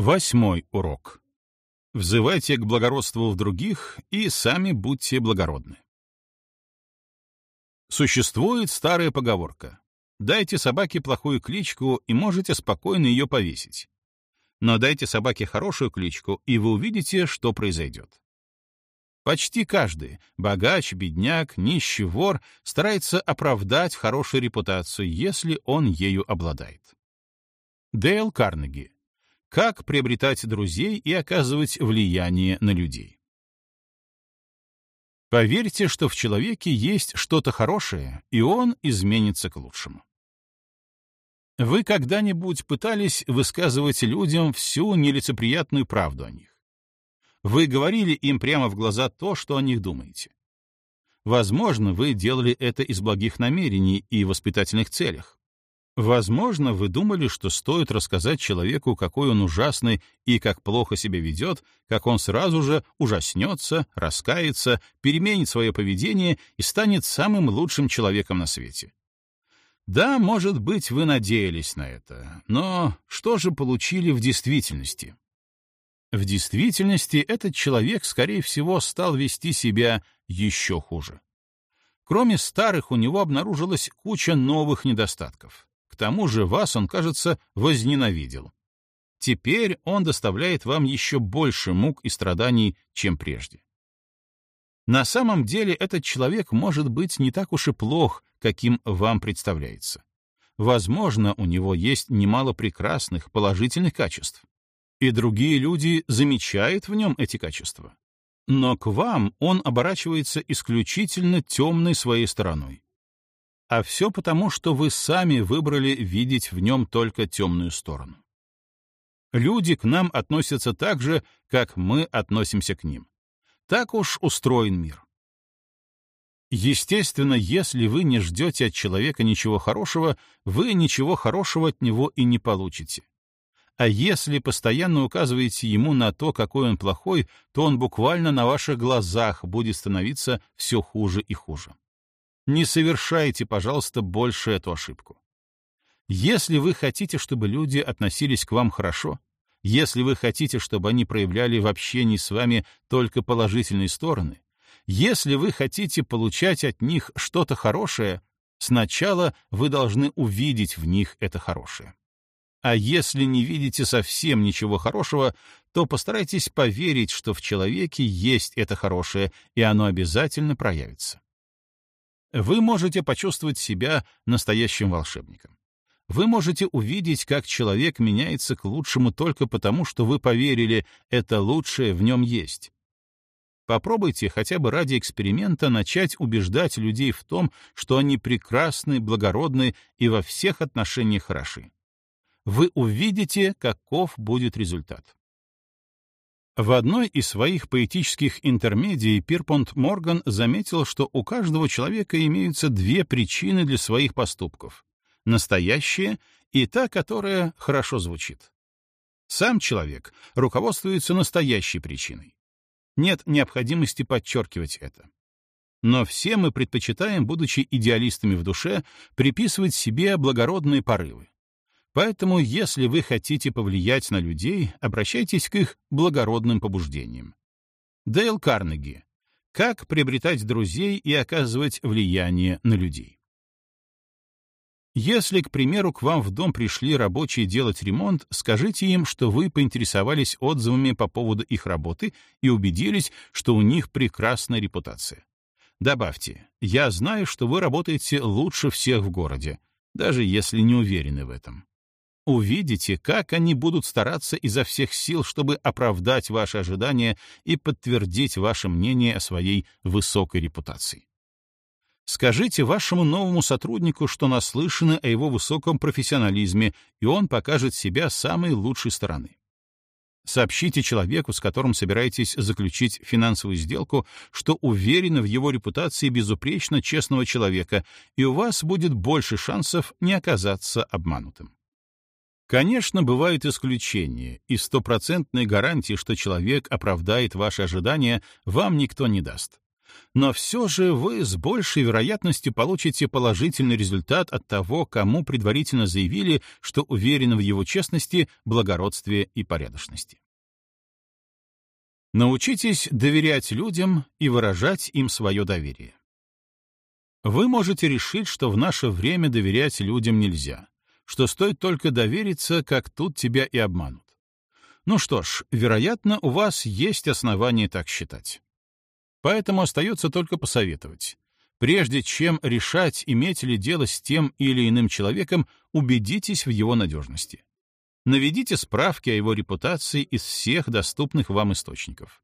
Восьмой урок. Взывайте к благородству в других и сами будьте благородны. Существует старая поговорка. Дайте собаке плохую кличку, и можете спокойно ее повесить. Но дайте собаке хорошую кличку, и вы увидите, что произойдет. Почти каждый, богач, бедняк, нищий, вор, старается оправдать хорошую репутацию, если он ею обладает. Дейл Карнеги. Как приобретать друзей и оказывать влияние на людей. Поверьте, что в человеке есть что-то хорошее, и он изменится к лучшему. Вы когда-нибудь пытались высказывать людям всю нелицеприятную правду о них? Вы говорили им прямо в глаза то, что о них думаете. Возможно, вы делали это из благих намерений и воспитательных целях. Возможно, вы думали, что стоит рассказать человеку, какой он ужасный и как плохо себя ведет, как он сразу же ужаснется, раскается, переменит свое поведение и станет самым лучшим человеком на свете. Да, может быть, вы надеялись на это, но что же получили в действительности? В действительности этот человек, скорее всего, стал вести себя еще хуже. Кроме старых, у него обнаружилась куча новых недостатков тому же вас он, кажется, возненавидел. Теперь он доставляет вам еще больше мук и страданий, чем прежде. На самом деле этот человек может быть не так уж и плох, каким вам представляется. Возможно, у него есть немало прекрасных, положительных качеств. И другие люди замечают в нем эти качества. Но к вам он оборачивается исключительно темной своей стороной. А все потому, что вы сами выбрали видеть в нем только темную сторону. Люди к нам относятся так же, как мы относимся к ним. Так уж устроен мир. Естественно, если вы не ждете от человека ничего хорошего, вы ничего хорошего от него и не получите. А если постоянно указываете ему на то, какой он плохой, то он буквально на ваших глазах будет становиться все хуже и хуже. Не совершайте, пожалуйста, больше эту ошибку. Если вы хотите, чтобы люди относились к вам хорошо, если вы хотите, чтобы они проявляли в общении с вами только положительные стороны, если вы хотите получать от них что-то хорошее, сначала вы должны увидеть в них это хорошее. А если не видите совсем ничего хорошего, то постарайтесь поверить, что в человеке есть это хорошее, и оно обязательно проявится. Вы можете почувствовать себя настоящим волшебником. Вы можете увидеть, как человек меняется к лучшему только потому, что вы поверили, это лучшее в нем есть. Попробуйте хотя бы ради эксперимента начать убеждать людей в том, что они прекрасны, благородны и во всех отношениях хороши. Вы увидите, каков будет результат. В одной из своих поэтических интермедий Пирпонт Морган заметил, что у каждого человека имеются две причины для своих поступков — настоящая и та, которая хорошо звучит. Сам человек руководствуется настоящей причиной. Нет необходимости подчеркивать это. Но все мы предпочитаем, будучи идеалистами в душе, приписывать себе благородные порывы. Поэтому, если вы хотите повлиять на людей, обращайтесь к их благородным побуждениям. Дейл Карнеги. Как приобретать друзей и оказывать влияние на людей? Если, к примеру, к вам в дом пришли рабочие делать ремонт, скажите им, что вы поинтересовались отзывами по поводу их работы и убедились, что у них прекрасная репутация. Добавьте, я знаю, что вы работаете лучше всех в городе, даже если не уверены в этом. Увидите, как они будут стараться изо всех сил, чтобы оправдать ваши ожидания и подтвердить ваше мнение о своей высокой репутации. Скажите вашему новому сотруднику, что наслышаны о его высоком профессионализме, и он покажет себя с самой лучшей стороны. Сообщите человеку, с которым собираетесь заключить финансовую сделку, что уверены в его репутации безупречно честного человека, и у вас будет больше шансов не оказаться обманутым. Конечно, бывают исключения, и стопроцентной гарантии, что человек оправдает ваши ожидания, вам никто не даст. Но все же вы с большей вероятностью получите положительный результат от того, кому предварительно заявили, что уверены в его честности, благородстве и порядочности. Научитесь доверять людям и выражать им свое доверие. Вы можете решить, что в наше время доверять людям нельзя, что стоит только довериться, как тут тебя и обманут. Ну что ж, вероятно, у вас есть основания так считать. Поэтому остается только посоветовать. Прежде чем решать, иметь ли дело с тем или иным человеком, убедитесь в его надежности. Наведите справки о его репутации из всех доступных вам источников.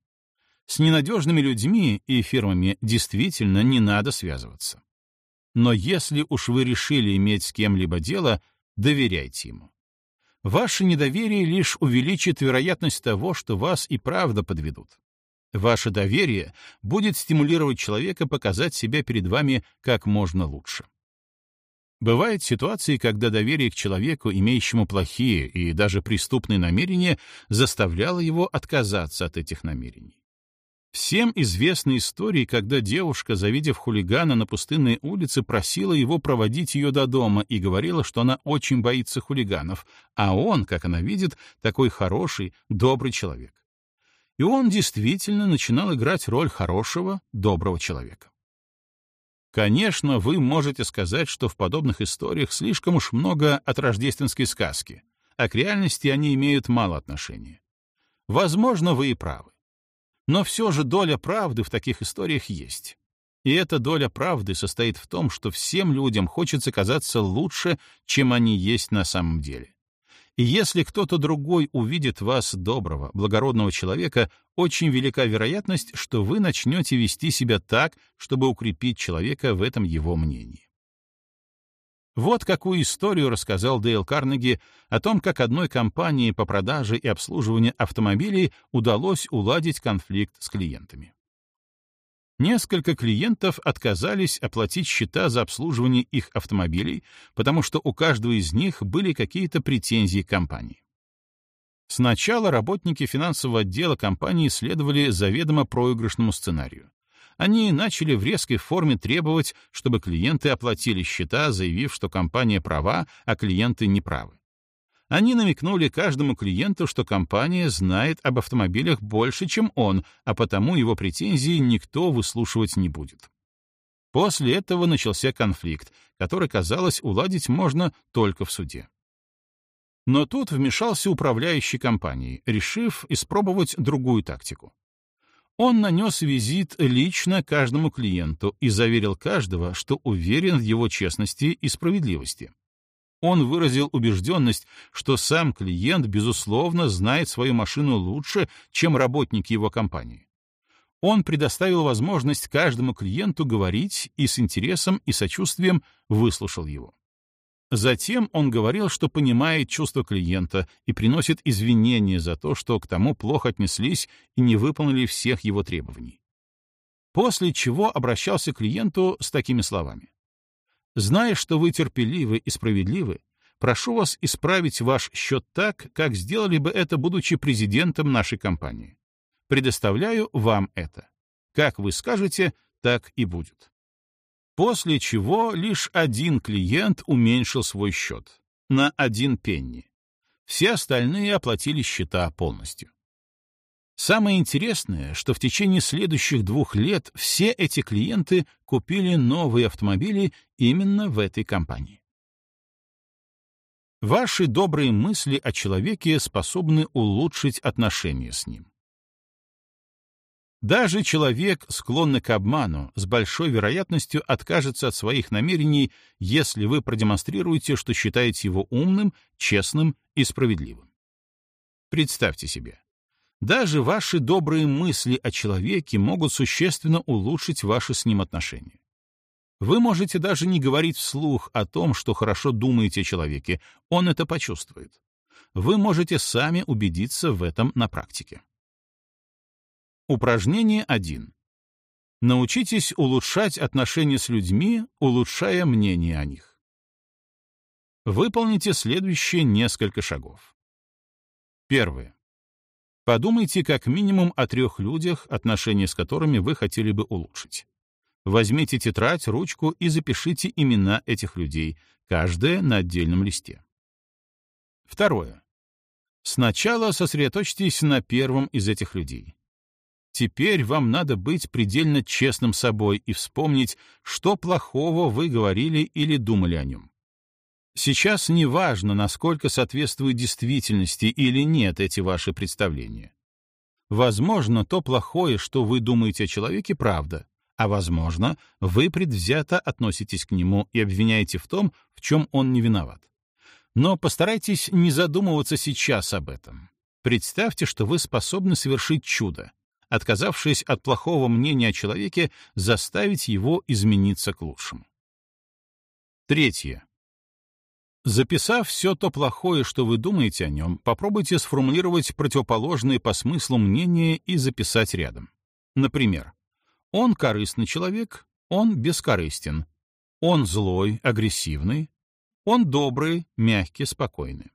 С ненадежными людьми и фирмами действительно не надо связываться. Но если уж вы решили иметь с кем-либо дело, доверяйте ему. Ваше недоверие лишь увеличит вероятность того, что вас и правда подведут. Ваше доверие будет стимулировать человека показать себя перед вами как можно лучше. Бывают ситуации, когда доверие к человеку, имеющему плохие и даже преступные намерения, заставляло его отказаться от этих намерений. Всем известны истории, когда девушка, завидев хулигана на пустынной улице, просила его проводить ее до дома и говорила, что она очень боится хулиганов, а он, как она видит, такой хороший, добрый человек. И он действительно начинал играть роль хорошего, доброго человека. Конечно, вы можете сказать, что в подобных историях слишком уж много от рождественской сказки, а к реальности они имеют мало отношения. Возможно, вы и правы. Но все же доля правды в таких историях есть. И эта доля правды состоит в том, что всем людям хочется казаться лучше, чем они есть на самом деле. И если кто-то другой увидит вас доброго, благородного человека, очень велика вероятность, что вы начнете вести себя так, чтобы укрепить человека в этом его мнении. Вот какую историю рассказал Дейл Карнеги о том, как одной компании по продаже и обслуживанию автомобилей удалось уладить конфликт с клиентами. Несколько клиентов отказались оплатить счета за обслуживание их автомобилей, потому что у каждого из них были какие-то претензии к компании. Сначала работники финансового отдела компании следовали заведомо проигрышному сценарию они начали в резкой форме требовать, чтобы клиенты оплатили счета, заявив, что компания права, а клиенты неправы. Они намекнули каждому клиенту, что компания знает об автомобилях больше, чем он, а потому его претензии никто выслушивать не будет. После этого начался конфликт, который, казалось, уладить можно только в суде. Но тут вмешался управляющий компанией, решив испробовать другую тактику. Он нанес визит лично каждому клиенту и заверил каждого, что уверен в его честности и справедливости. Он выразил убежденность, что сам клиент, безусловно, знает свою машину лучше, чем работники его компании. Он предоставил возможность каждому клиенту говорить и с интересом и сочувствием выслушал его. Затем он говорил, что понимает чувства клиента и приносит извинения за то, что к тому плохо отнеслись и не выполнили всех его требований. После чего обращался к клиенту с такими словами. «Зная, что вы терпеливы и справедливы, прошу вас исправить ваш счет так, как сделали бы это, будучи президентом нашей компании. Предоставляю вам это. Как вы скажете, так и будет». После чего лишь один клиент уменьшил свой счет на один пенни. Все остальные оплатили счета полностью. Самое интересное, что в течение следующих двух лет все эти клиенты купили новые автомобили именно в этой компании. Ваши добрые мысли о человеке способны улучшить отношения с ним. Даже человек, склонный к обману, с большой вероятностью откажется от своих намерений, если вы продемонстрируете, что считаете его умным, честным и справедливым. Представьте себе, даже ваши добрые мысли о человеке могут существенно улучшить ваши с ним отношения. Вы можете даже не говорить вслух о том, что хорошо думаете о человеке, он это почувствует. Вы можете сами убедиться в этом на практике. Упражнение 1. Научитесь улучшать отношения с людьми, улучшая мнение о них. Выполните следующие несколько шагов. Первое. Подумайте как минимум о трех людях, отношения с которыми вы хотели бы улучшить. Возьмите тетрадь, ручку и запишите имена этих людей, каждое на отдельном листе. Второе. Сначала сосредоточьтесь на первом из этих людей. Теперь вам надо быть предельно честным собой и вспомнить, что плохого вы говорили или думали о нем. Сейчас не важно, насколько соответствуют действительности или нет эти ваши представления. Возможно, то плохое, что вы думаете о человеке, правда, а возможно, вы предвзято относитесь к нему и обвиняете в том, в чем он не виноват. Но постарайтесь не задумываться сейчас об этом. Представьте, что вы способны совершить чудо, отказавшись от плохого мнения о человеке, заставить его измениться к лучшему. Третье. Записав все то плохое, что вы думаете о нем, попробуйте сформулировать противоположные по смыслу мнения и записать рядом. Например, он корыстный человек, он бескорыстен, он злой, агрессивный, он добрый, мягкий, спокойный.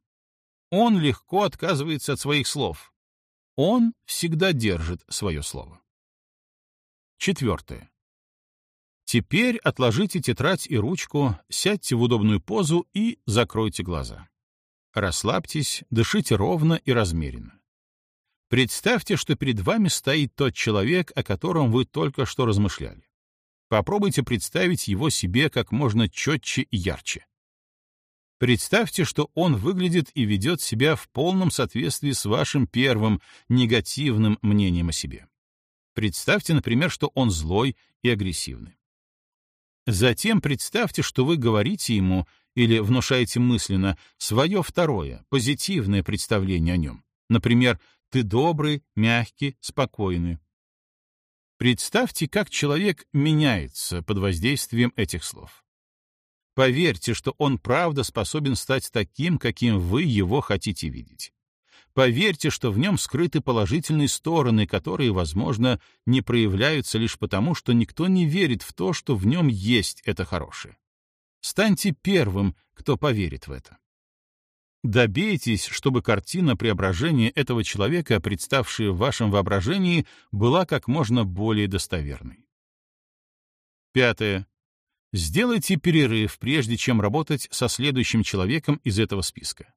Он легко отказывается от своих слов. Он всегда держит свое слово. Четвертое. Теперь отложите тетрадь и ручку, сядьте в удобную позу и закройте глаза. Расслабьтесь, дышите ровно и размеренно. Представьте, что перед вами стоит тот человек, о котором вы только что размышляли. Попробуйте представить его себе как можно четче и ярче. Представьте, что он выглядит и ведет себя в полном соответствии с вашим первым негативным мнением о себе. Представьте, например, что он злой и агрессивный. Затем представьте, что вы говорите ему или внушаете мысленно свое второе, позитивное представление о нем. Например, «ты добрый, мягкий, спокойный». Представьте, как человек меняется под воздействием этих слов. Поверьте, что он правда способен стать таким, каким вы его хотите видеть. Поверьте, что в нем скрыты положительные стороны, которые, возможно, не проявляются лишь потому, что никто не верит в то, что в нем есть это хорошее. Станьте первым, кто поверит в это. Добейтесь, чтобы картина преображения этого человека, представшая в вашем воображении, была как можно более достоверной. Пятое. Сделайте перерыв, прежде чем работать со следующим человеком из этого списка.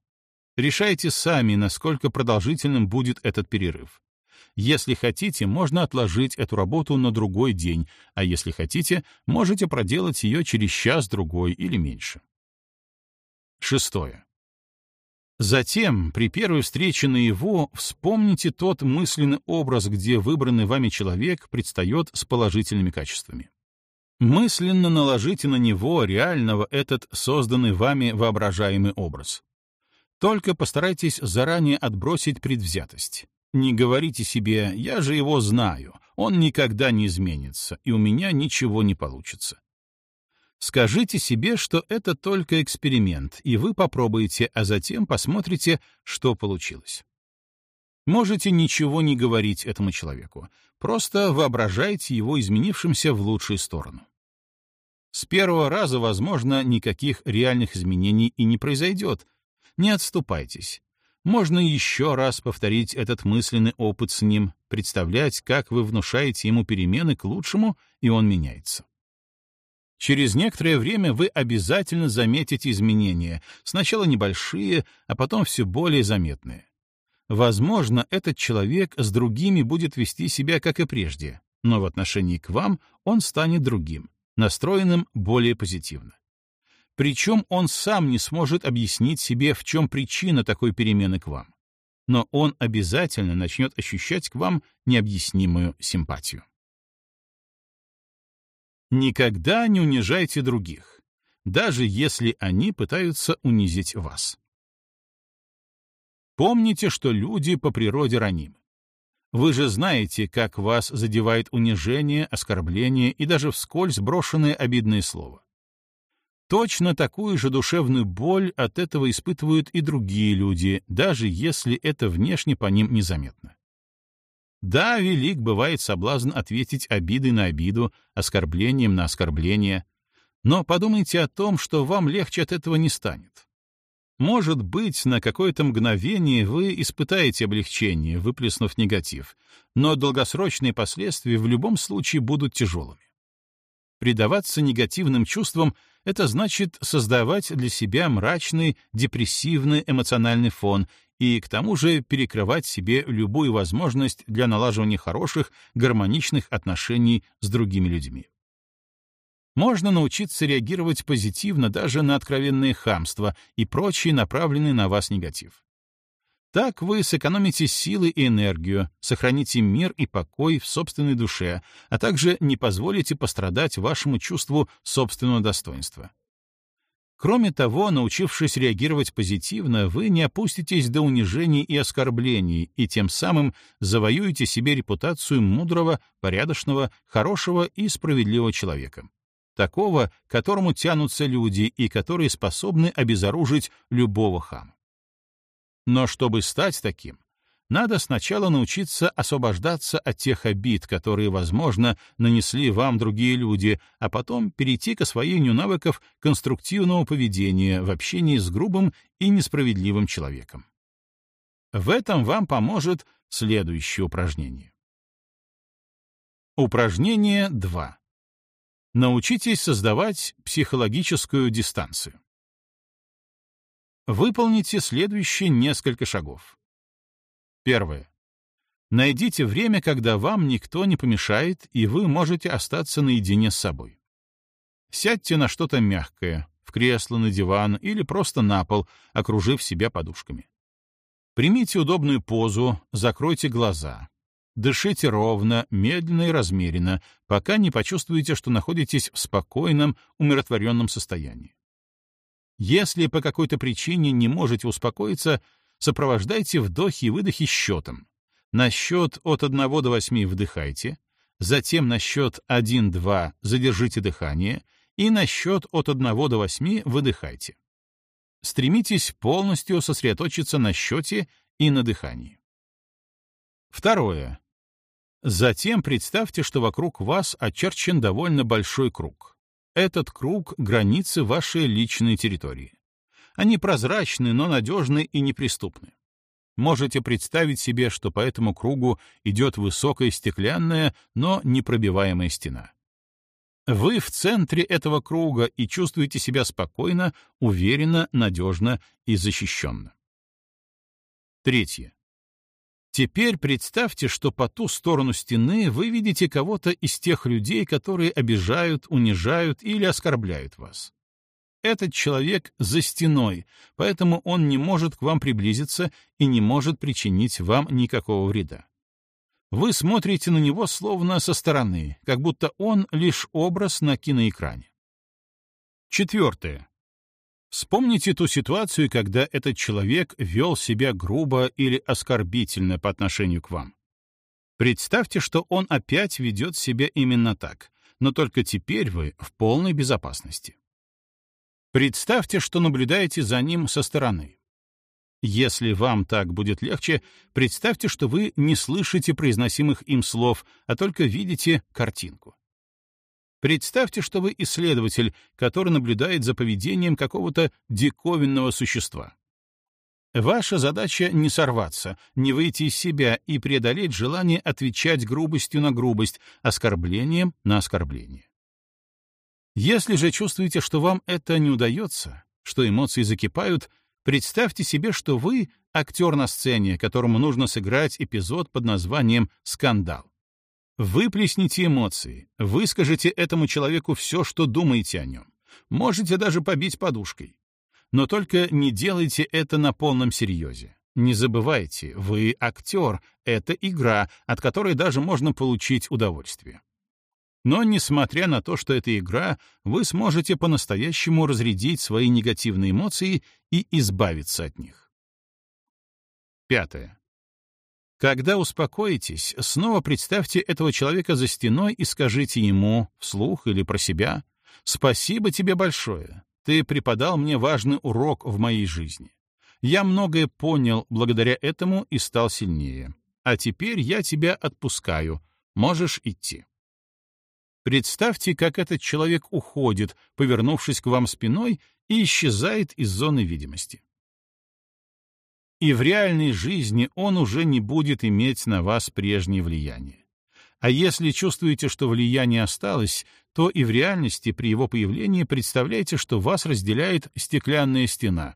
Решайте сами, насколько продолжительным будет этот перерыв. Если хотите, можно отложить эту работу на другой день, а если хотите, можете проделать ее через час-другой или меньше. Шестое. Затем, при первой встрече на его, вспомните тот мысленный образ, где выбранный вами человек предстает с положительными качествами. Мысленно наложите на него реального этот созданный вами воображаемый образ. Только постарайтесь заранее отбросить предвзятость. Не говорите себе «я же его знаю, он никогда не изменится, и у меня ничего не получится». Скажите себе, что это только эксперимент, и вы попробуете, а затем посмотрите, что получилось. Можете ничего не говорить этому человеку, просто воображайте его изменившимся в лучшую сторону. С первого раза, возможно, никаких реальных изменений и не произойдет, не отступайтесь. Можно еще раз повторить этот мысленный опыт с ним, представлять, как вы внушаете ему перемены к лучшему, и он меняется. Через некоторое время вы обязательно заметите изменения, сначала небольшие, а потом все более заметные. Возможно, этот человек с другими будет вести себя, как и прежде, но в отношении к вам он станет другим, настроенным более позитивно. Причем он сам не сможет объяснить себе, в чем причина такой перемены к вам. Но он обязательно начнет ощущать к вам необъяснимую симпатию. Никогда не унижайте других, даже если они пытаются унизить вас. Помните, что люди по природе ранимы. Вы же знаете, как вас задевает унижение, оскорбление и даже вскользь брошенное обидное слово. Точно такую же душевную боль от этого испытывают и другие люди, даже если это внешне по ним незаметно. Да, велик бывает соблазн ответить обидой на обиду, оскорблением на оскорбление, но подумайте о том, что вам легче от этого не станет. Может быть, на какое-то мгновение вы испытаете облегчение, выплеснув негатив, но долгосрочные последствия в любом случае будут тяжелыми. Предаваться негативным чувствам — это значит создавать для себя мрачный, депрессивный эмоциональный фон и к тому же перекрывать себе любую возможность для налаживания хороших, гармоничных отношений с другими людьми. Можно научиться реагировать позитивно даже на откровенное хамство и прочий направленный на вас негатив. Так вы сэкономите силы и энергию, сохраните мир и покой в собственной душе, а также не позволите пострадать вашему чувству собственного достоинства. Кроме того, научившись реагировать позитивно, вы не опуститесь до унижений и оскорблений и тем самым завоюете себе репутацию мудрого, порядочного, хорошего и справедливого человека. Такого, к которому тянутся люди и которые способны обезоружить любого хама. Но чтобы стать таким, надо сначала научиться освобождаться от тех обид, которые, возможно, нанесли вам другие люди, а потом перейти к освоению навыков конструктивного поведения в общении с грубым и несправедливым человеком. В этом вам поможет следующее упражнение. Упражнение 2. Научитесь создавать психологическую дистанцию. Выполните следующие несколько шагов. Первое. Найдите время, когда вам никто не помешает, и вы можете остаться наедине с собой. Сядьте на что-то мягкое, в кресло, на диван или просто на пол, окружив себя подушками. Примите удобную позу, закройте глаза. Дышите ровно, медленно и размеренно, пока не почувствуете, что находитесь в спокойном, умиротворенном состоянии. Если по какой-то причине не можете успокоиться, сопровождайте вдохи и выдохи счетом. На счет от 1 до 8 вдыхайте, затем на счет 1-2 задержите дыхание и на счет от 1 до 8 выдыхайте. Стремитесь полностью сосредоточиться на счете и на дыхании. Второе. Затем представьте, что вокруг вас очерчен довольно большой круг. Этот круг — границы вашей личной территории. Они прозрачны, но надежны и неприступны. Можете представить себе, что по этому кругу идет высокая стеклянная, но непробиваемая стена. Вы в центре этого круга и чувствуете себя спокойно, уверенно, надежно и защищенно. Третье. Теперь представьте, что по ту сторону стены вы видите кого-то из тех людей, которые обижают, унижают или оскорбляют вас. Этот человек за стеной, поэтому он не может к вам приблизиться и не может причинить вам никакого вреда. Вы смотрите на него словно со стороны, как будто он лишь образ на киноэкране. Четвертое. Вспомните ту ситуацию, когда этот человек вел себя грубо или оскорбительно по отношению к вам. Представьте, что он опять ведет себя именно так, но только теперь вы в полной безопасности. Представьте, что наблюдаете за ним со стороны. Если вам так будет легче, представьте, что вы не слышите произносимых им слов, а только видите картинку. Представьте, что вы исследователь, который наблюдает за поведением какого-то диковинного существа. Ваша задача не сорваться, не выйти из себя и преодолеть желание отвечать грубостью на грубость, оскорблением на оскорбление. Если же чувствуете, что вам это не удается, что эмоции закипают, представьте себе, что вы — актер на сцене, которому нужно сыграть эпизод под названием «Скандал». Выплесните эмоции, выскажите этому человеку все, что думаете о нем. Можете даже побить подушкой. Но только не делайте это на полном серьезе. Не забывайте, вы актер, это игра, от которой даже можно получить удовольствие. Но, несмотря на то, что это игра, вы сможете по-настоящему разрядить свои негативные эмоции и избавиться от них. Пятое. Когда успокоитесь, снова представьте этого человека за стеной и скажите ему, вслух или про себя, «Спасибо тебе большое. Ты преподал мне важный урок в моей жизни. Я многое понял благодаря этому и стал сильнее. А теперь я тебя отпускаю. Можешь идти». Представьте, как этот человек уходит, повернувшись к вам спиной, и исчезает из зоны видимости. И в реальной жизни он уже не будет иметь на вас прежнее влияние. А если чувствуете, что влияние осталось, то и в реальности при его появлении представляете, что вас разделяет стеклянная стена,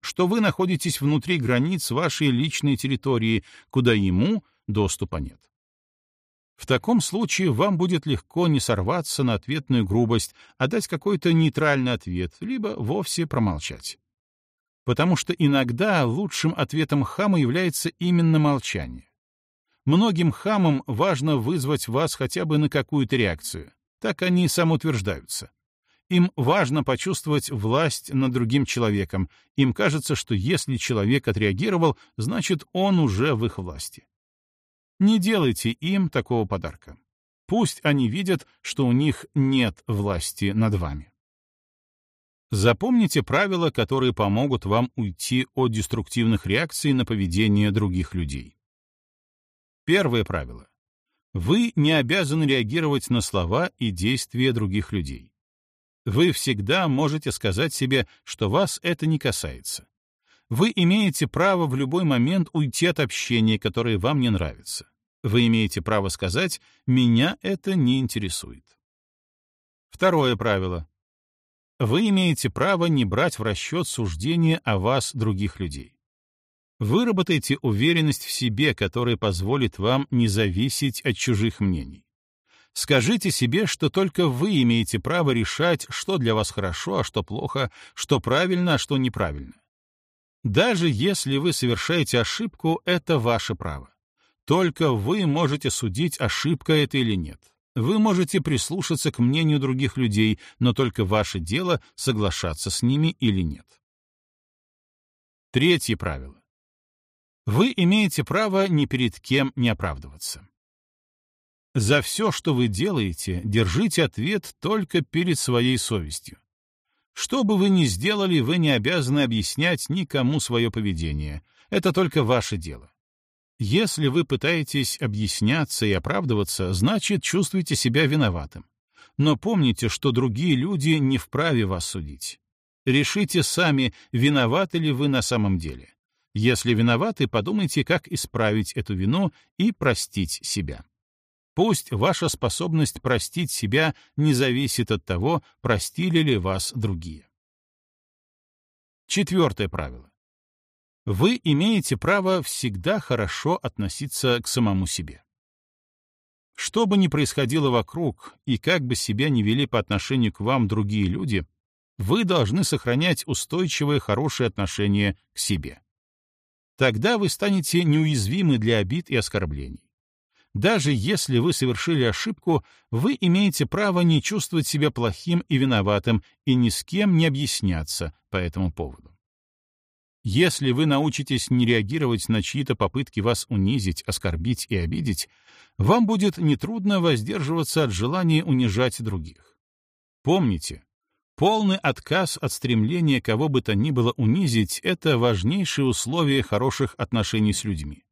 что вы находитесь внутри границ вашей личной территории, куда ему доступа нет. В таком случае вам будет легко не сорваться на ответную грубость, а дать какой-то нейтральный ответ, либо вовсе промолчать. Потому что иногда лучшим ответом хама является именно молчание. Многим хамам важно вызвать вас хотя бы на какую-то реакцию. Так они самоутверждаются. Им важно почувствовать власть над другим человеком. Им кажется, что если человек отреагировал, значит, он уже в их власти. Не делайте им такого подарка. Пусть они видят, что у них нет власти над вами. Запомните правила, которые помогут вам уйти от деструктивных реакций на поведение других людей. Первое правило. Вы не обязаны реагировать на слова и действия других людей. Вы всегда можете сказать себе, что вас это не касается. Вы имеете право в любой момент уйти от общения, которое вам не нравится. Вы имеете право сказать «меня это не интересует». Второе правило. Вы имеете право не брать в расчет суждения о вас других людей. Выработайте уверенность в себе, которая позволит вам не зависеть от чужих мнений. Скажите себе, что только вы имеете право решать, что для вас хорошо, а что плохо, что правильно, а что неправильно. Даже если вы совершаете ошибку, это ваше право. Только вы можете судить, ошибка это или нет. Вы можете прислушаться к мнению других людей, но только ваше дело соглашаться с ними или нет. Третье правило. Вы имеете право ни перед кем не оправдываться. За все, что вы делаете, держите ответ только перед своей совестью. Что бы вы ни сделали, вы не обязаны объяснять никому свое поведение. Это только ваше дело. Если вы пытаетесь объясняться и оправдываться, значит, чувствуете себя виноватым. Но помните, что другие люди не вправе вас судить. Решите сами, виноваты ли вы на самом деле. Если виноваты, подумайте, как исправить эту вину и простить себя. Пусть ваша способность простить себя не зависит от того, простили ли вас другие. Четвертое правило. Вы имеете право всегда хорошо относиться к самому себе. Что бы ни происходило вокруг и как бы себя ни вели по отношению к вам другие люди, вы должны сохранять устойчивое хорошее отношение к себе. Тогда вы станете неуязвимы для обид и оскорблений. Даже если вы совершили ошибку, вы имеете право не чувствовать себя плохим и виноватым и ни с кем не объясняться по этому поводу. Если вы научитесь не реагировать на чьи-то попытки вас унизить, оскорбить и обидеть, вам будет нетрудно воздерживаться от желания унижать других. Помните, полный отказ от стремления кого бы то ни было унизить — это важнейшее условие хороших отношений с людьми.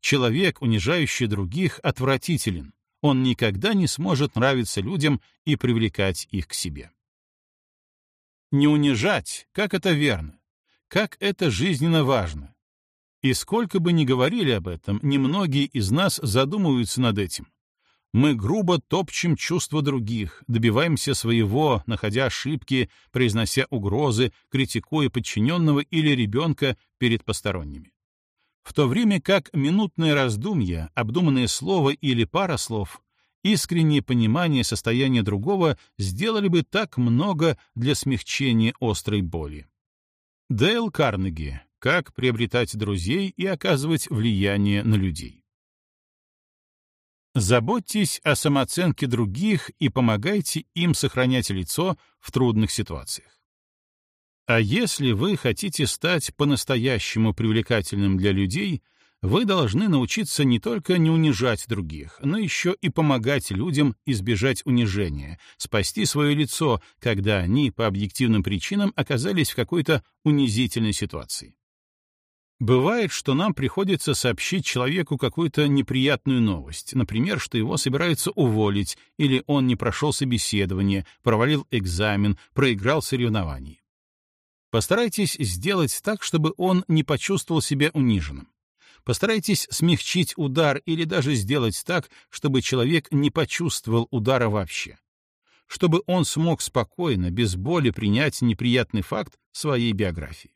Человек, унижающий других, отвратителен. Он никогда не сможет нравиться людям и привлекать их к себе. Не унижать, как это верно, как это жизненно важно. И сколько бы ни говорили об этом, немногие из нас задумываются над этим. Мы грубо топчем чувства других, добиваемся своего, находя ошибки, произнося угрозы, критикуя подчиненного или ребенка перед посторонними в то время как минутное раздумье, обдуманное слово или пара слов, искреннее понимание состояния другого сделали бы так много для смягчения острой боли. Дейл Карнеги «Как приобретать друзей и оказывать влияние на людей». Заботьтесь о самооценке других и помогайте им сохранять лицо в трудных ситуациях. А если вы хотите стать по-настоящему привлекательным для людей, вы должны научиться не только не унижать других, но еще и помогать людям избежать унижения, спасти свое лицо, когда они по объективным причинам оказались в какой-то унизительной ситуации. Бывает, что нам приходится сообщить человеку какую-то неприятную новость, например, что его собираются уволить, или он не прошел собеседование, провалил экзамен, проиграл соревнование. Постарайтесь сделать так, чтобы он не почувствовал себя униженным. Постарайтесь смягчить удар или даже сделать так, чтобы человек не почувствовал удара вообще. Чтобы он смог спокойно, без боли принять неприятный факт своей биографии.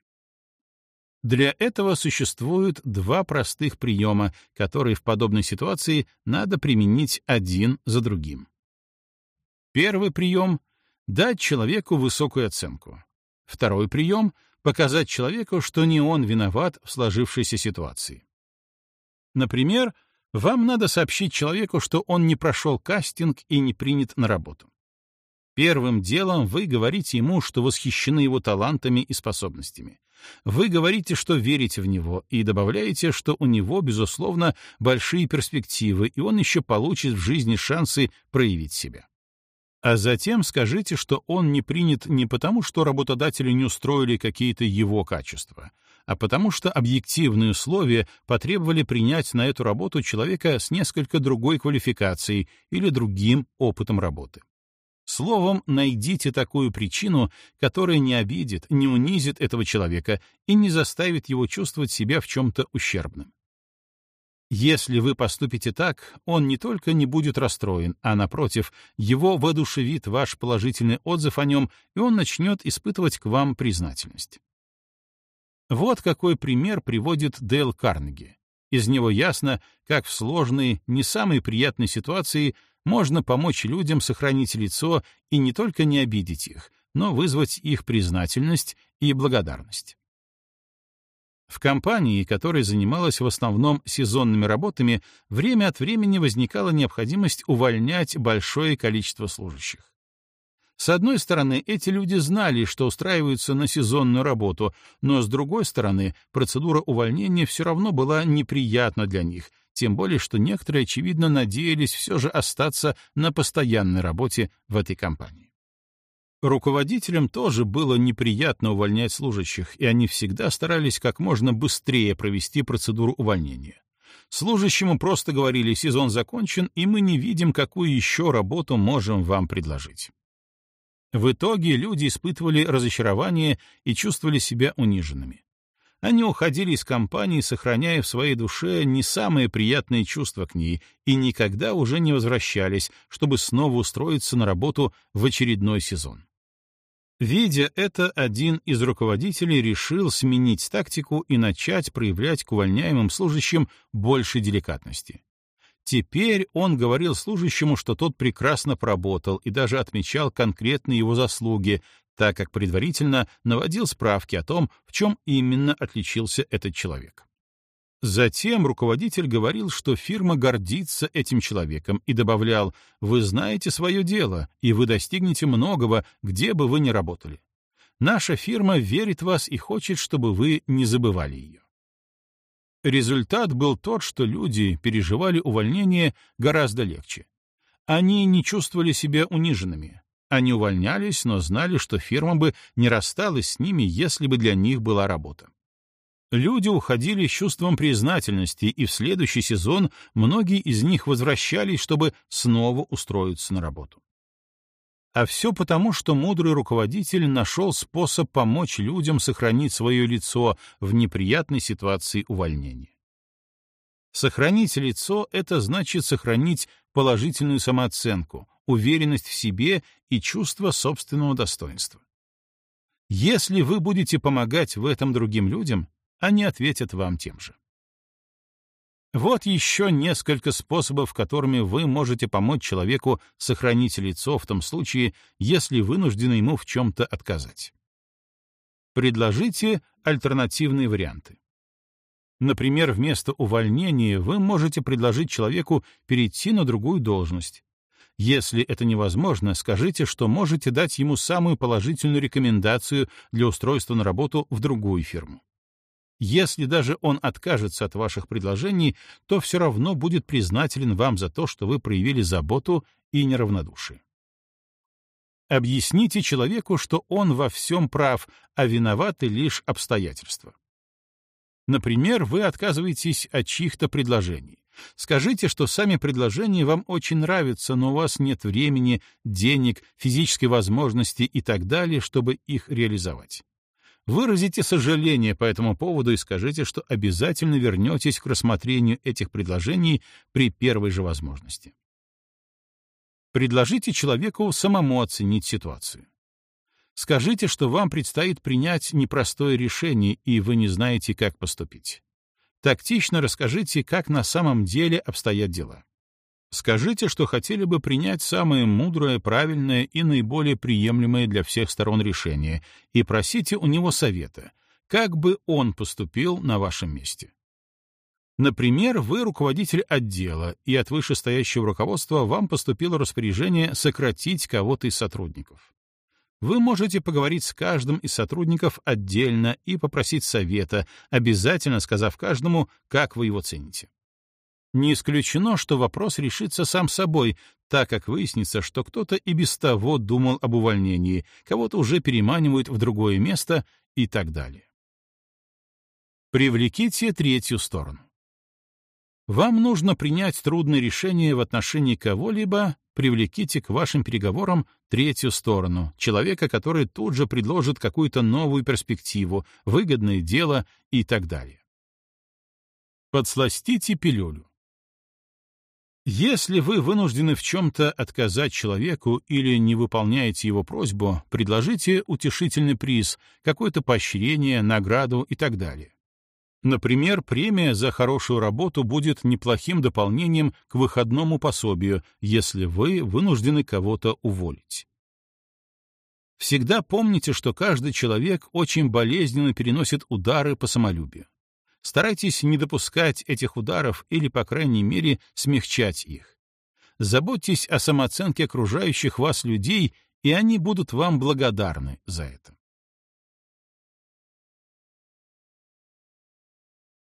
Для этого существуют два простых приема, которые в подобной ситуации надо применить один за другим. Первый прием — дать человеку высокую оценку. Второй прием — показать человеку, что не он виноват в сложившейся ситуации. Например, вам надо сообщить человеку, что он не прошел кастинг и не принят на работу. Первым делом вы говорите ему, что восхищены его талантами и способностями. Вы говорите, что верите в него, и добавляете, что у него, безусловно, большие перспективы, и он еще получит в жизни шансы проявить себя. А затем скажите, что он не принят не потому, что работодатели не устроили какие-то его качества, а потому что объективные условия потребовали принять на эту работу человека с несколько другой квалификацией или другим опытом работы. Словом, найдите такую причину, которая не обидит, не унизит этого человека и не заставит его чувствовать себя в чем-то ущербным. Если вы поступите так, он не только не будет расстроен, а, напротив, его воодушевит ваш положительный отзыв о нем, и он начнет испытывать к вам признательность. Вот какой пример приводит Дейл Карнеги. Из него ясно, как в сложной, не самой приятной ситуации можно помочь людям сохранить лицо и не только не обидеть их, но вызвать их признательность и благодарность. В компании, которая занималась в основном сезонными работами, время от времени возникала необходимость увольнять большое количество служащих. С одной стороны, эти люди знали, что устраиваются на сезонную работу, но с другой стороны, процедура увольнения все равно была неприятна для них, тем более что некоторые, очевидно, надеялись все же остаться на постоянной работе в этой компании. Руководителям тоже было неприятно увольнять служащих, и они всегда старались как можно быстрее провести процедуру увольнения. Служащему просто говорили, сезон закончен, и мы не видим, какую еще работу можем вам предложить. В итоге люди испытывали разочарование и чувствовали себя униженными. Они уходили из компании, сохраняя в своей душе не самые приятные чувства к ней, и никогда уже не возвращались, чтобы снова устроиться на работу в очередной сезон. Видя это, один из руководителей решил сменить тактику и начать проявлять к увольняемым служащим больше деликатности. Теперь он говорил служащему, что тот прекрасно поработал и даже отмечал конкретные его заслуги, так как предварительно наводил справки о том, в чем именно отличился этот человек. Затем руководитель говорил, что фирма гордится этим человеком и добавлял, «Вы знаете свое дело, и вы достигнете многого, где бы вы ни работали. Наша фирма верит в вас и хочет, чтобы вы не забывали ее». Результат был тот, что люди переживали увольнение гораздо легче. Они не чувствовали себя униженными. Они увольнялись, но знали, что фирма бы не рассталась с ними, если бы для них была работа. Люди уходили с чувством признательности, и в следующий сезон многие из них возвращались, чтобы снова устроиться на работу. А все потому, что мудрый руководитель нашел способ помочь людям сохранить свое лицо в неприятной ситуации увольнения. Сохранить лицо — это значит сохранить положительную самооценку, уверенность в себе и чувство собственного достоинства. Если вы будете помогать в этом другим людям, они ответят вам тем же. Вот еще несколько способов, которыми вы можете помочь человеку сохранить лицо в том случае, если вынуждены ему в чем-то отказать. Предложите альтернативные варианты. Например, вместо увольнения вы можете предложить человеку перейти на другую должность. Если это невозможно, скажите, что можете дать ему самую положительную рекомендацию для устройства на работу в другую фирму. Если даже он откажется от ваших предложений, то все равно будет признателен вам за то, что вы проявили заботу и неравнодушие. Объясните человеку, что он во всем прав, а виноваты лишь обстоятельства. Например, вы отказываетесь от чьих-то предложений. Скажите, что сами предложения вам очень нравятся, но у вас нет времени, денег, физической возможности и так далее, чтобы их реализовать. Выразите сожаление по этому поводу и скажите, что обязательно вернетесь к рассмотрению этих предложений при первой же возможности. Предложите человеку самому оценить ситуацию. Скажите, что вам предстоит принять непростое решение, и вы не знаете, как поступить. Тактично расскажите, как на самом деле обстоят дела. Скажите, что хотели бы принять самое мудрое, правильное и наиболее приемлемое для всех сторон решение, и просите у него совета, как бы он поступил на вашем месте. Например, вы руководитель отдела, и от вышестоящего руководства вам поступило распоряжение сократить кого-то из сотрудников. Вы можете поговорить с каждым из сотрудников отдельно и попросить совета, обязательно сказав каждому, как вы его цените. Не исключено, что вопрос решится сам собой, так как выяснится, что кто-то и без того думал об увольнении, кого-то уже переманивают в другое место и так далее. Привлеките третью сторону. Вам нужно принять трудное решение в отношении кого-либо, привлеките к вашим переговорам третью сторону, человека, который тут же предложит какую-то новую перспективу, выгодное дело и так далее. Подсластите пилюлю. Если вы вынуждены в чем-то отказать человеку или не выполняете его просьбу, предложите утешительный приз, какое-то поощрение, награду и так далее. Например, премия за хорошую работу будет неплохим дополнением к выходному пособию, если вы вынуждены кого-то уволить. Всегда помните, что каждый человек очень болезненно переносит удары по самолюбию. Старайтесь не допускать этих ударов или, по крайней мере, смягчать их. Заботьтесь о самооценке окружающих вас людей, и они будут вам благодарны за это.